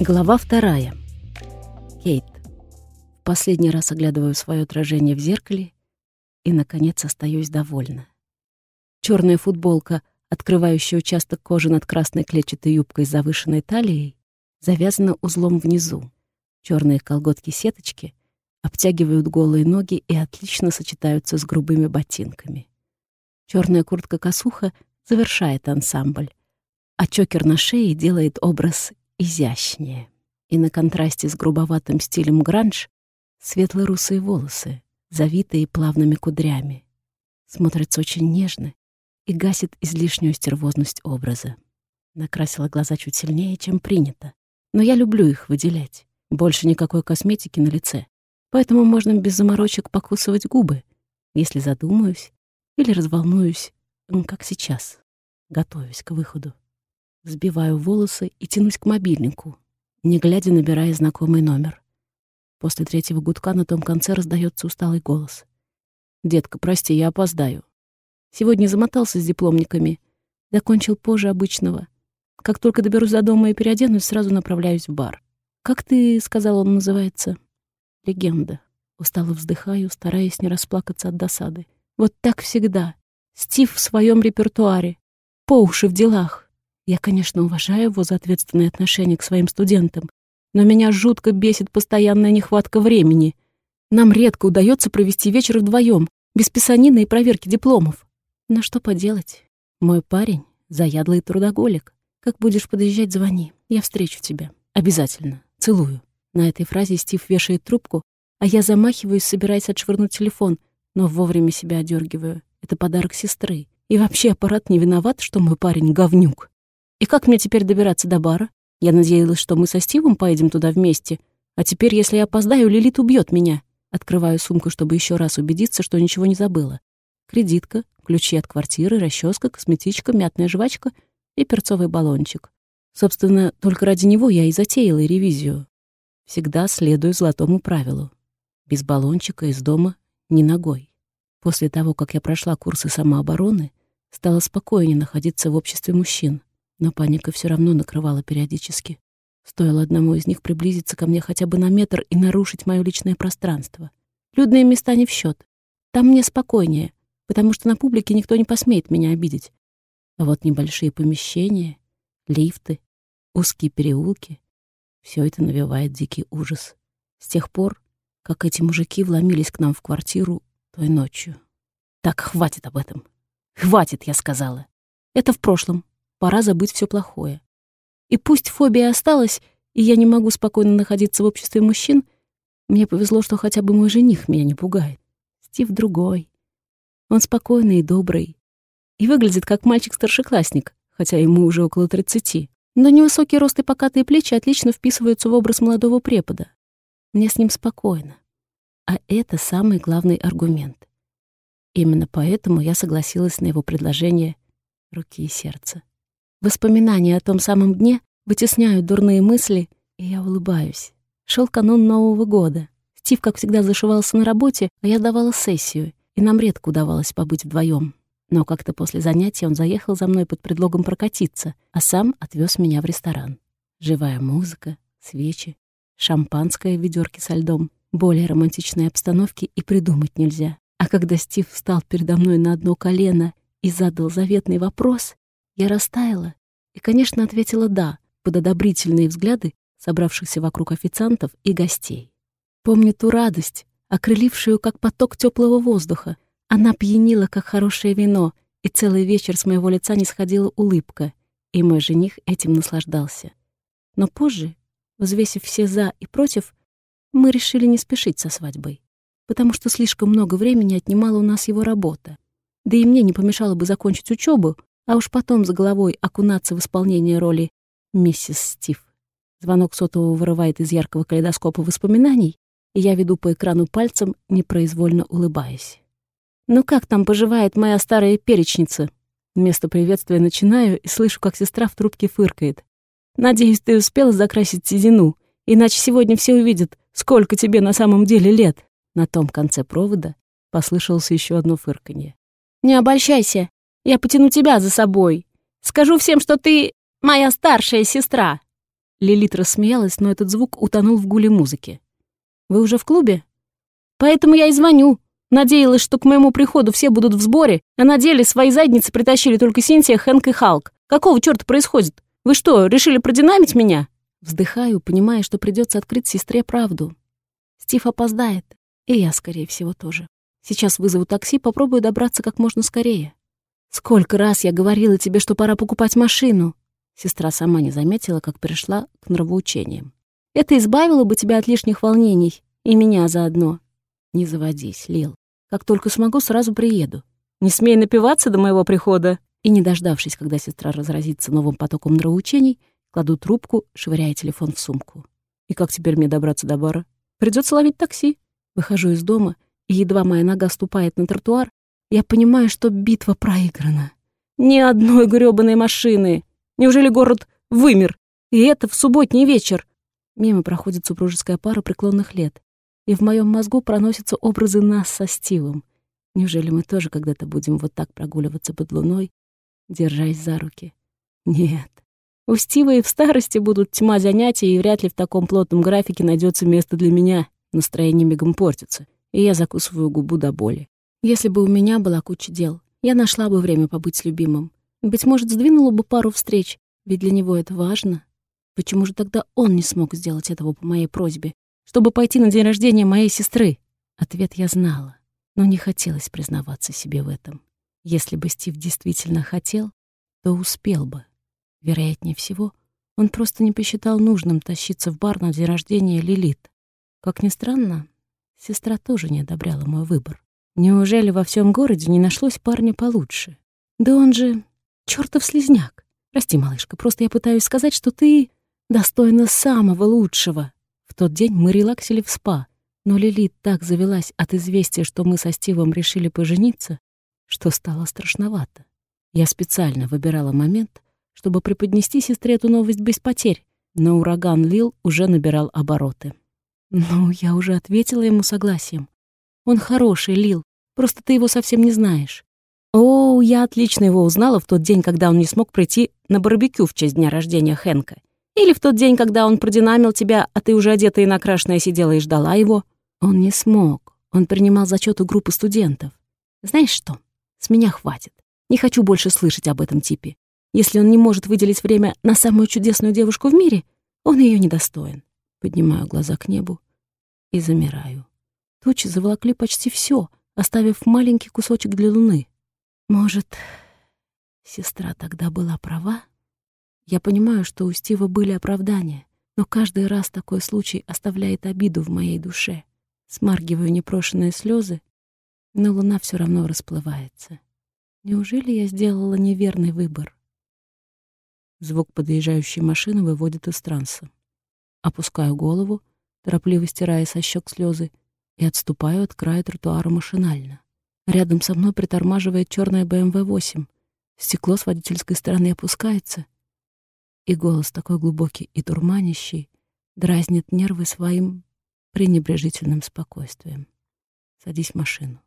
Глава вторая. Кейт. Последний раз оглядываю свое отражение в зеркале и, наконец, остаюсь довольна. Черная футболка, открывающая участок кожи над красной клетчатой юбкой с завышенной талией, завязана узлом внизу. Черные колготки-сеточки обтягивают голые ноги и отлично сочетаются с грубыми ботинками. Черная куртка-косуха завершает ансамбль, а чокер на шее делает образ изящнее. И на контрасте с грубоватым стилем гранж светло-русые волосы, завитые плавными кудрями. Смотрится очень нежно и гасит излишнюю стервозность образа. Накрасила глаза чуть сильнее, чем принято. Но я люблю их выделять. Больше никакой косметики на лице. Поэтому можно без заморочек покусывать губы, если задумаюсь или разволнуюсь, как сейчас, готовясь к выходу. Взбиваю волосы и тянусь к мобильнику, не глядя набирая знакомый номер. После третьего гудка на том конце раздается усталый голос. «Детка, прости, я опоздаю. Сегодня замотался с дипломниками. Закончил позже обычного. Как только доберусь до дома и переоденусь, сразу направляюсь в бар. Как ты, — сказал он, — называется? Легенда. Устало вздыхаю, стараясь не расплакаться от досады. Вот так всегда. Стив в своем репертуаре. По уши в делах. Я, конечно, уважаю его за ответственное отношение к своим студентам, но меня жутко бесит постоянная нехватка времени. Нам редко удается провести вечер вдвоем, без писанины и проверки дипломов. Но что поделать? Мой парень — заядлый трудоголик. Как будешь подъезжать, звони. Я встречу тебя. Обязательно. Целую. На этой фразе Стив вешает трубку, а я замахиваюсь, собираясь отшвырнуть телефон, но вовремя себя одергиваю. Это подарок сестры. И вообще аппарат не виноват, что мой парень — говнюк. И как мне теперь добираться до бара? Я надеялась, что мы со Стивом поедем туда вместе. А теперь, если я опоздаю, Лилит убьет меня. Открываю сумку, чтобы еще раз убедиться, что ничего не забыла. Кредитка, ключи от квартиры, расческа, косметичка, мятная жвачка и перцовый баллончик. Собственно, только ради него я и затеяла ревизию. Всегда следую золотому правилу. Без баллончика из дома ни ногой. После того, как я прошла курсы самообороны, стало спокойнее находиться в обществе мужчин но паника все равно накрывала периодически. Стоило одному из них приблизиться ко мне хотя бы на метр и нарушить мое личное пространство. Людные места не в счет. Там мне спокойнее, потому что на публике никто не посмеет меня обидеть. А вот небольшие помещения, лифты, узкие переулки — все это навевает дикий ужас. С тех пор, как эти мужики вломились к нам в квартиру той ночью. Так, хватит об этом. Хватит, я сказала. Это в прошлом. Пора забыть все плохое. И пусть фобия осталась, и я не могу спокойно находиться в обществе мужчин, мне повезло, что хотя бы мой жених меня не пугает. Стив другой. Он спокойный и добрый. И выглядит как мальчик-старшеклассник, хотя ему уже около тридцати. Но невысокий рост и покатые плечи отлично вписываются в образ молодого препода. Мне с ним спокойно. А это самый главный аргумент. Именно поэтому я согласилась на его предложение руки и сердца. Воспоминания о том самом дне вытесняют дурные мысли, и я улыбаюсь. Шел канун Нового года. Стив, как всегда, зашивался на работе, а я давала сессию, и нам редко удавалось побыть вдвоем. Но как-то после занятия он заехал за мной под предлогом прокатиться, а сам отвез меня в ресторан. Живая музыка, свечи, шампанское в ведерке со льдом. Более романтичной обстановки и придумать нельзя. А когда Стив встал передо мной на одно колено и задал заветный вопрос, я растаяла и, конечно, ответила «да» под одобрительные взгляды собравшихся вокруг официантов и гостей. Помню ту радость, окрылившую как поток теплого воздуха. Она пьянила, как хорошее вино, и целый вечер с моего лица не сходила улыбка, и мой жених этим наслаждался. Но позже, взвесив все «за» и «против», мы решили не спешить со свадьбой, потому что слишком много времени отнимала у нас его работа. Да и мне не помешало бы закончить учебу, а уж потом за головой окунаться в исполнение роли миссис Стив. Звонок сотового вырывает из яркого калейдоскопа воспоминаний, и я веду по экрану пальцем, непроизвольно улыбаясь. «Ну как там поживает моя старая перечница?» Вместо приветствия начинаю и слышу, как сестра в трубке фыркает. «Надеюсь, ты успела закрасить седину, иначе сегодня все увидят, сколько тебе на самом деле лет». На том конце провода послышалось еще одно фырканье. «Не обольщайся, я потяну тебя за собой. Скажу всем, что ты моя старшая сестра». Лилит рассмеялась, но этот звук утонул в гуле музыки. «Вы уже в клубе?» «Поэтому я и звоню. Надеялась, что к моему приходу все будут в сборе, а на деле свои задницы притащили только Синтия, Хэнк и Халк. Какого чёрта происходит? Вы что, решили продинамить меня?» Вздыхаю, понимая, что придется открыть сестре правду. Стив опоздает, и я, скорее всего, тоже. Сейчас вызову такси, попробую добраться как можно скорее. Сколько раз я говорила тебе, что пора покупать машину. Сестра сама не заметила, как перешла к нравоучениям. Это избавило бы тебя от лишних волнений, и меня заодно. Не заводись, Лил. Как только смогу, сразу приеду. Не смей напиваться до моего прихода. И, не дождавшись, когда сестра разразится новым потоком нравоучений, кладу трубку, швыряя телефон в сумку. И как теперь мне добраться до бара? Придется ловить такси. Выхожу из дома, и едва моя нога ступает на тротуар, я понимаю, что битва проиграна. Ни одной грёбаной машины. Неужели город вымер? И это в субботний вечер. Мимо проходит супружеская пара преклонных лет. И в моем мозгу проносятся образы нас со Стивом. Неужели мы тоже когда-то будем вот так прогуливаться под луной, держась за руки? Нет. У Стива и в старости будут тьма занятий, и вряд ли в таком плотном графике найдется место для меня. Настроение мигом портится, и я закусываю губу до боли. Если бы у меня была куча дел, я нашла бы время побыть с любимым. Быть может, сдвинула бы пару встреч, ведь для него это важно. Почему же тогда он не смог сделать этого по моей просьбе, чтобы пойти на день рождения моей сестры? Ответ я знала, но не хотелось признаваться себе в этом. Если бы Стив действительно хотел, то успел бы. Вероятнее всего, он просто не посчитал нужным тащиться в бар на день рождения Лилит. Как ни странно, сестра тоже не одобряла мой выбор. Неужели во всем городе не нашлось парня получше? Да он же чертов слезняк. Прости, малышка, просто я пытаюсь сказать, что ты достойна самого лучшего. В тот день мы релаксили в спа, но Лилит так завелась от известия, что мы со Стивом решили пожениться, что стало страшновато. Я специально выбирала момент, чтобы преподнести сестре эту новость без потерь, но ураган Лил уже набирал обороты. Ну, я уже ответила ему согласием. Он хороший, Лил, просто ты его совсем не знаешь. О, я отлично его узнала в тот день, когда он не смог прийти на барбекю в честь дня рождения Хэнка. Или в тот день, когда он продинамил тебя, а ты уже одетая и накрашенная сидела и ждала его. Он не смог. Он принимал зачет у группы студентов. Знаешь что? С меня хватит. Не хочу больше слышать об этом типе. Если он не может выделить время на самую чудесную девушку в мире, он ее недостоин. Поднимаю глаза к небу и замираю. Тучи заволокли почти все, оставив маленький кусочек для луны. Может, сестра тогда была права? Я понимаю, что у Стива были оправдания, но каждый раз такой случай оставляет обиду в моей душе. Смаргиваю непрошенные слезы, но луна все равно расплывается. Неужели я сделала неверный выбор? Звук подъезжающей машины выводит из транса. Опускаю голову, торопливо стирая со щек слезы, и отступаю от края тротуара машинально. Рядом со мной притормаживает черная BMW 8. Стекло с водительской стороны опускается, и голос такой глубокий и дурманящий дразнит нервы своим пренебрежительным спокойствием. Садись в машину.